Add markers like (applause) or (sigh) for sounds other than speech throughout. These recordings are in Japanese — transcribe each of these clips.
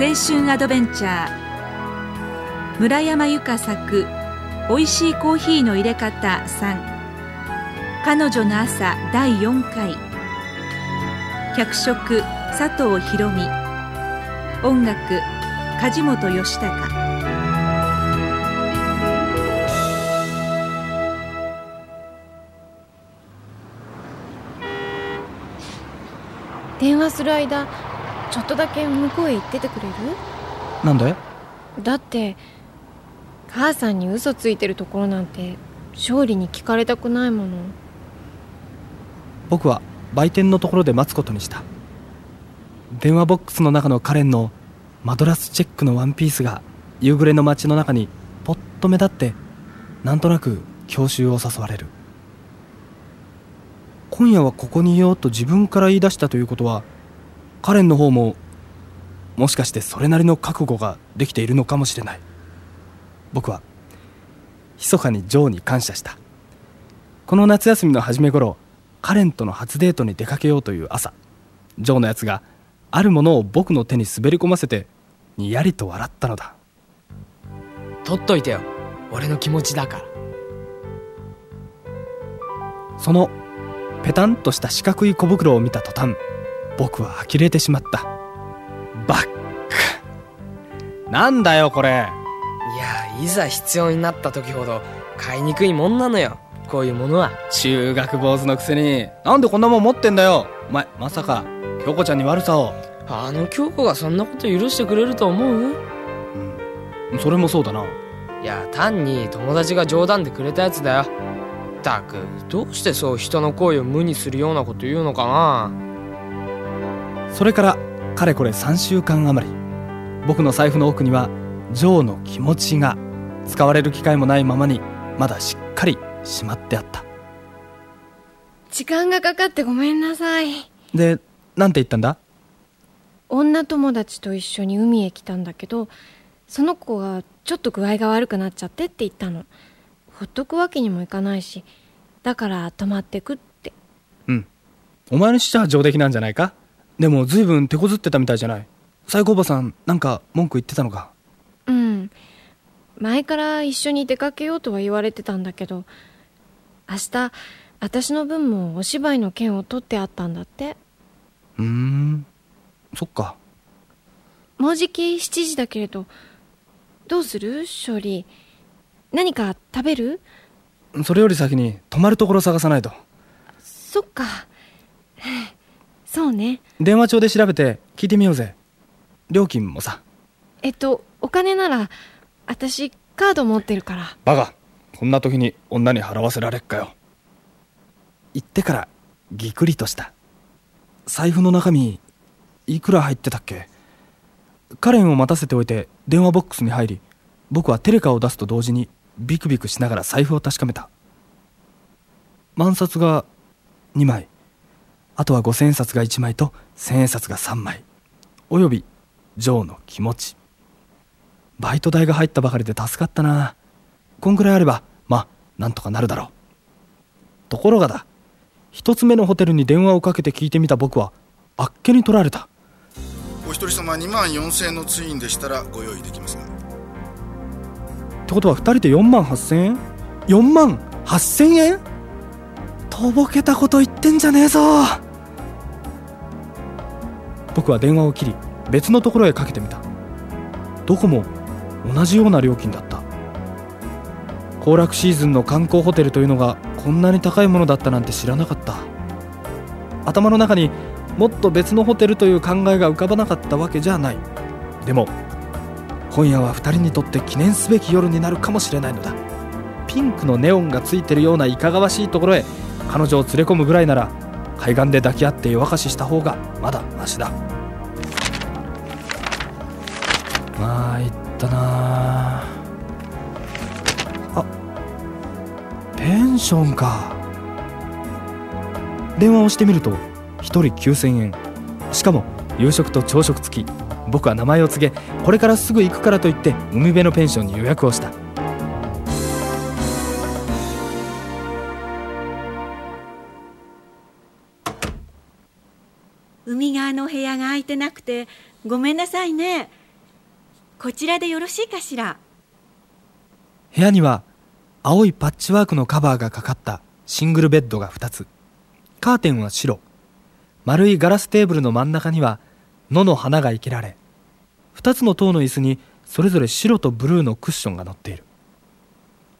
青春アドベンチャー。村山由佳作「おいしいコーヒーの入れ方3」彼女の朝第4回。脚色佐藤博美。音楽梶本義孝。電話する間ちょっとだけ向こうへ行っててくれる？なんで？だって母さんに嘘ついてるところなんて勝利に聞かれたくないもの。僕は売店のところで待つことにした。電話ボックスの中のカレンのマドラスチェックのワンピースが夕暮れの街の中にポッと目立ってなんとなく郷愁を誘われる。今夜はここにいようと自分から言い出したということはカレンの方ももしかしてそれなりの覚悟ができているのかもしれない。僕は密かにジョーに感謝した。この夏休みの初め頃カレンとの初デートに出かけようという朝ジョーのやつがあるものを僕の手に滑り込ませてにやりと笑ったのだ。取っといてよ。俺の気持ちだから。そのペタンとした四角い小袋を見た途端僕は呆れてしまった。バック。なんだよこれ。いやいざ必要になった時ほど買いにくいもんなのよ。こういうものは。中学坊主のくせに。なんでこんなもん持ってんだよ。お前まさか京子ちゃんに悪さを。あの京子がそんなこと許してくれると思う？うん。それもそうだな。いや単に友達が冗談でくれたやつだよ。ったくどうしてそう人の声を無にするようなこと言うのかなそれからかれこれ3週間余り僕の財布の奥にはジョーの気持ちが使われる機会もないままにまだしっかりしまってあった。時間がかかってごめんなさい。でなんて言ったんだ？女友達と一緒に海へ来たんだけどその子がちょっと具合が悪くなっちゃってって言ったの。ほっとくわけにもいかないしだから泊まってくって。うん。お前にしちゃ上出来なんじゃないか？でも随分手こずってたみたいじゃない？最高おばさんなんか文句言ってたのか？うん。前から一緒に出かけようとは言われてたんだけど明日私の分もお芝居の券を取ってあったんだって。うーん。そっか。もうじき7時だけれどどうする？勝利。何か食べる？それより先に泊まるところ探さないと。そっかそうね。電話帳で調べて聞いてみようぜ。料金もさ。えっとお金なら私カード持ってるから。バカ。こんな時に女に払わせられっかよ。言ってからぎくりとした。財布の中身いくら入ってたっけ？カレンを待たせておいて電話ボックスに入り僕はテレカを出すと同時にビクビクしながら財布を確かめた。万札が2枚あとは五千円札が1枚と千円札が3枚。およびジョーの気持ち。バイト代が入ったばかりで助かったな。こんぐらいあればまあなんとかなるだろう。ところがだ。一つ目のホテルに電話をかけて聞いてみた僕はあっけに取られた。お一人様2万4000円のツインでしたらご用意できますが。ってことは2人で4万8000円？4万8000円？とぼけたこと言ってんじゃねえぞ僕は電話を切り別のところへかけてみた。どこも同じような料金だった。行楽シーズンの観光ホテルというのがこんなに高いものだったなんて知らなかった。頭の中にもっと別のホテルという考えが浮かばなかったわけじゃない。でも今夜は2人にとって記念すべき夜になるかもしれないのだ。ピンクのネオンがついてるようないかがわしいところへ彼女を連れ込むぐらいなら海岸で抱き合って夜明かしした方がまだマシだ。まあいったな。あペンションか。電話をしてみると1人9000円。しかも夕食と朝食付き。僕は名前を告げこれからすぐ行くからと言って海辺のペンションに予約をした。海側の部屋が空いてなくてごめんなさいね。こちらでよろしいかしら？部屋には青いパッチワークのカバーがかかったシングルベッドが2つ。カーテンは白。丸いガラステーブルの真ん中には野の花が生けられ2つの塔の椅子にそれぞれ白とブルーのクッションが乗っている。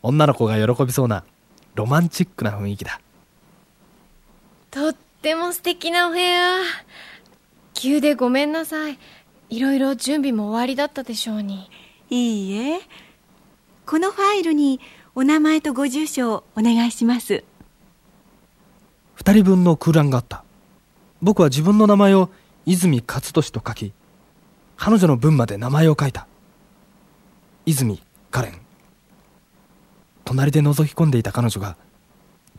女の子が喜びそうなロマンチックな雰囲気だ。とっても素敵なお部屋。急でごめんなさい。いろいろ準備も終わりだったでしょうに。いいえ。このファイルにお名前とご住所をお願いします。2人分の空欄があった。僕は自分の名前を泉勝利と書き彼女の分まで名前を書いた。泉カレン。隣で覗き込んでいた彼女が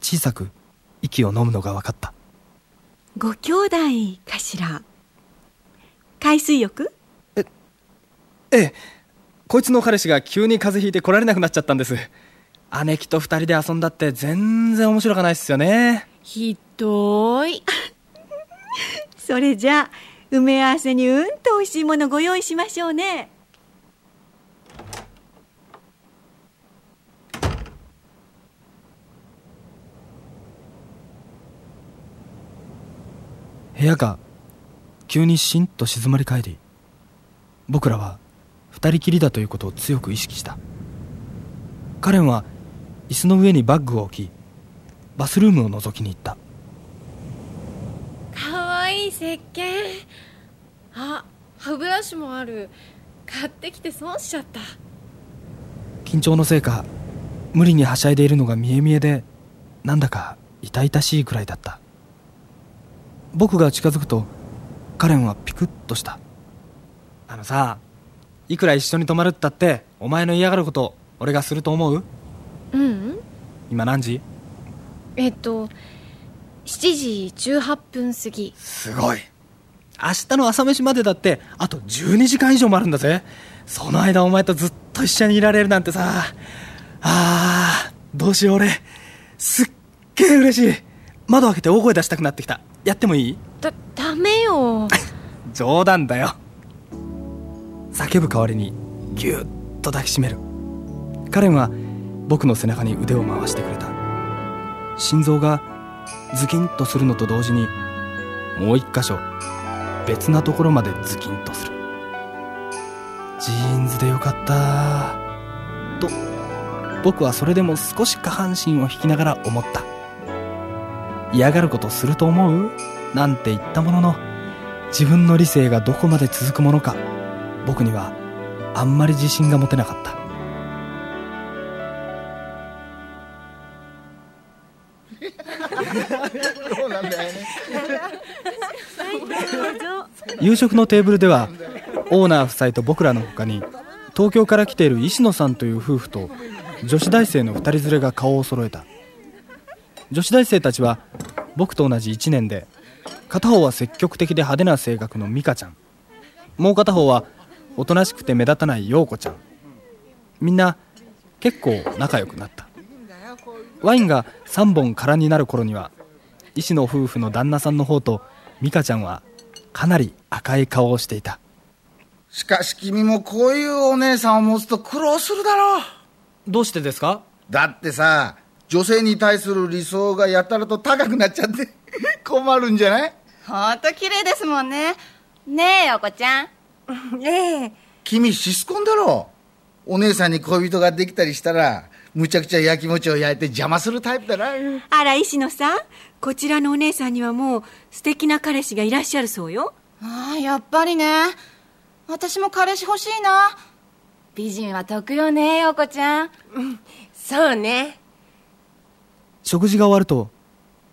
小さく息を飲むのが分かったご兄弟かしら？海水浴？ええこいつの彼氏が急に風邪ひいて来られなくなっちゃったんです。姉貴と二人で遊んだって全然面白くないっすよね。ひどい。(laughs) それじゃあ埋め合わせにうんと美味しいものご用意しましょうね部屋が急にしんと静まり返り僕らは二人きりだということを強く意識した。カレンは椅子の上にバッグを置きバスルームを覗きに行った。かわいい石鹸。あ歯ブラシもある。買ってきて損しちゃった。緊張のせいか無理にはしゃいでいるのが見え見えでなんだか痛々しいくらいだった僕が近づくとカレンはピクッとした。あのさいくら一緒に泊まるったってお前の嫌がること俺がすると思う？ううん。今何時？えっと7時18分過ぎ。すごい。明日の朝飯までだってあと12時間以上もあるんだぜ。その間お前とずっと一緒にいられるなんてさ。あーどうしよう俺。すっげえ嬉しい。窓開けて大声出したくなってきたやってもいい？だダメよ。(laughs) 冗談だよ。叫ぶ代わりにぎゅっと抱きしめる。カレンは僕の背中に腕を回してくれた。心臓がズキンとするのと同時にもう一箇所別なところまでズキンとする。ジーンズでよかった。と僕はそれでも少し下半身を引きながら思った嫌がることすると思う？なんて言ったものの自分の理性がどこまで続くものか僕にはあんまり自信が持てなかった。夕食のテーブルではオーナー夫妻と僕らの他に東京から来ている石野さんという夫婦と女子大生の2人連れが顔を揃えた。女子大生たちは僕と同じ1年で片方は積極的で派手な性格の美香ちゃん。もう片方はおとなしくて目立たない陽子ちゃん。みんな結構仲良くなった。ワインが3本空になる頃には医師の夫婦の旦那さんの方と美香ちゃんはかなり赤い顔をしていた。しかし君もこういうお姉さんを持つと苦労するだろう。どうしてですか？だってさ女性に対する理想がやたらと高くなっちゃって (laughs) 困るんじゃない？ほんと綺麗ですもんね。ねえ横ちゃん。え (laughs) え。君シスコンだろ。お姉さんに恋人ができたりしたらむちゃくちゃ焼き餅を焼いて邪魔するタイプだな。あら石野さん。こちらのお姉さんにはもう素敵な彼氏がいらっしゃるそうよ。ああやっぱりね。私も彼氏欲しいな。美人は得よね横ちゃん。そうね食事が終わると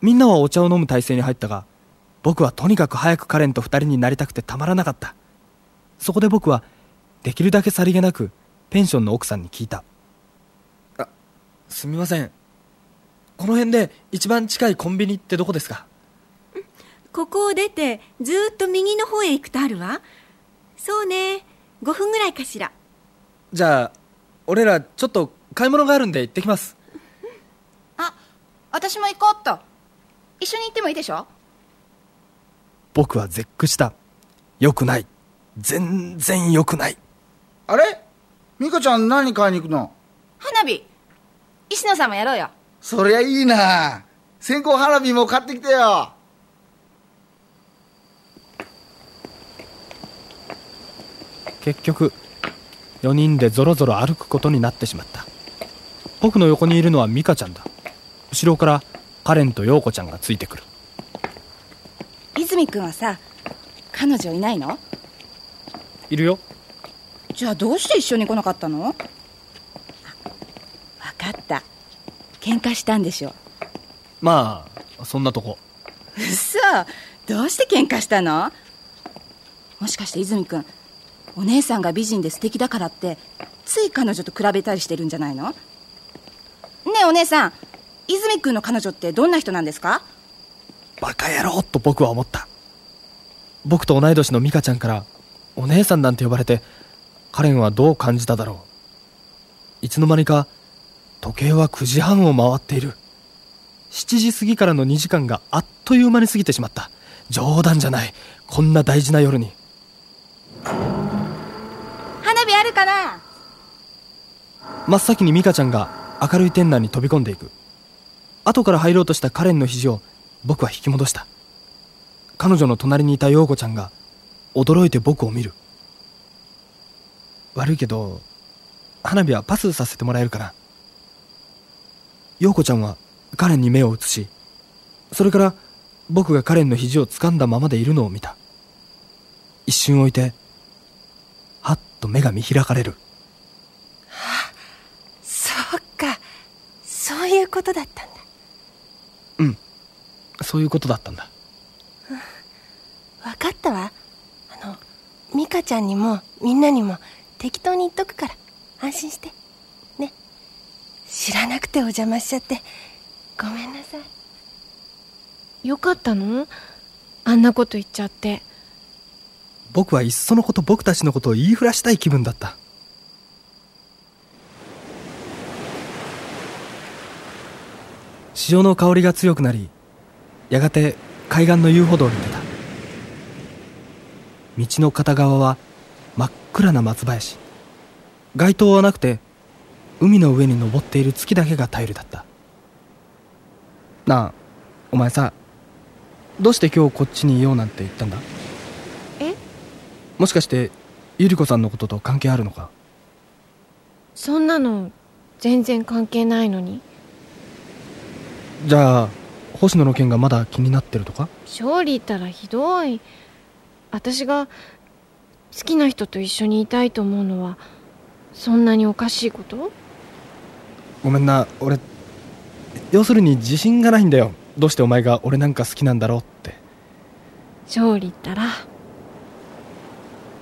みんなはお茶を飲む体制に入ったが僕はとにかく早くカレンと二人になりたくてたまらなかった。そこで僕はできるだけさりげなくペンションの奥さんに聞いた。あすみません。この辺で一番近いコンビニってどこですか？ここを出てずーっと右の方へ行くとあるわ。そうね。5分ぐらいかしら。じゃあ俺らちょっと買い物があるんで行ってきます。あ私も行こうっと。一緒に行ってもいいでしょ？僕は絶句した。よくない。全然よくない。あれ？美香ちゃん何買いに行くの？花火。石野さんもやろうよ。そりゃいいな。線香花火も買ってきてよ。結局4人でぞろぞろ歩くことになってしまった。僕の横にいるのは美香ちゃんだ後ろからカレンと陽子ちゃんがついてくる。泉君はさ彼女いないの？いるよ。じゃあどうして一緒に来なかったの？あ分かった。喧嘩したんでしょ？まあそんなとこ。嘘。どうして喧嘩したの？もしかして泉君お姉さんが美人で素敵だからってつい彼女と比べたりしてるんじゃないの？ねえお姉さん泉君の彼女ってどんな人なんですか？バカ野郎と僕は思った。僕と同い年の美香ちゃんからお姉さんなんて呼ばれてカレンはどう感じただろう。いつの間にか時計は9時半を回っている。7時過ぎからの2時間があっという間に過ぎてしまった。冗談じゃない。こんな大事な夜に。花火あるかな？真っ先に美香ちゃんが明るい店内に飛び込んでいく後から入ろうとしたカレンの肘を僕は引き戻した。彼女の隣にいた陽子ちゃんが驚いて僕を見る。悪いけど花火はパスさせてもらえるかな。陽子ちゃんはカレンに目を移しそれから僕がカレンの肘を掴んだままでいるのを見た。一瞬置いてはっと目が見開かれる。あそうか。そういうことだったんだうんそういうことだったんだ。分かったわ。あの美香ちゃんにもみんなにも適当に言っとくから。安心して。ね。知らなくてお邪魔しちゃって。ごめんなさい。よかったの？あんなこと言っちゃって。僕はいっそのこと僕たちのことを言いふらしたい気分だった。潮の香りが強くなりやがて海岸の遊歩道に出た。道の片側は真っ暗な松林。街灯はなくて海の上に登っている月だけがタイルだった。なあお前さどうして今日こっちにいようなんて言ったんだ？え？もしかしてゆり子さんのことと関係あるのか？そんなの全然関係ないのに。じゃあ星野の件がまだ気になってるとか？勝利ったらひどい。私が好きな人と一緒にいたいと思うのはそんなにおかしいこと？ごめんな。俺要するに自信がないんだよ。どうしてお前が俺なんか好きなんだろうって。勝利ったら。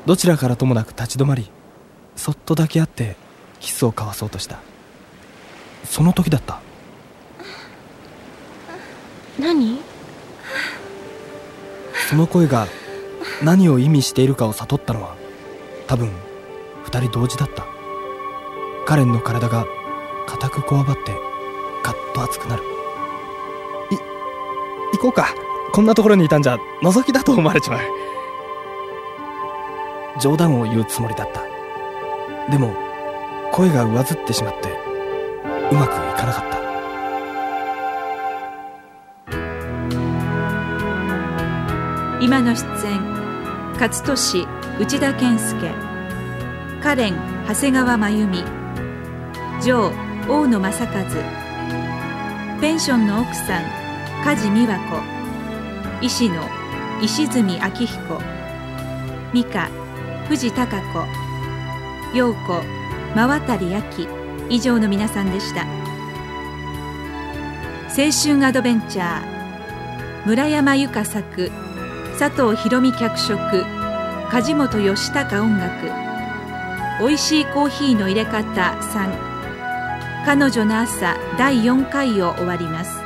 どちらからともなく立ち止まりそっと抱き合ってキスを交わそうとした。その時だった何？その声が何を意味しているかを悟ったのは多分二人同時だった。カレンの体が固くこわばってガッと熱くなる。い行こうか。こんなところにいたんじゃ覗きだと思われちまう。冗談を言うつもりだった。でも声が上ずってしまってうまくいかなかった。今の出演勝利内田健介カレン長谷川真由美ジョー大野正和ペンションの奥さん梶美和子医師の石積明彦美香藤孝子陽子真渡亜紀以上の皆さんでした。青春アドベンチャー村山由佳作佐藤博美脚色。梶本義孝音楽。おいしいコーヒーの入れ方3彼女の朝第4回を終わります。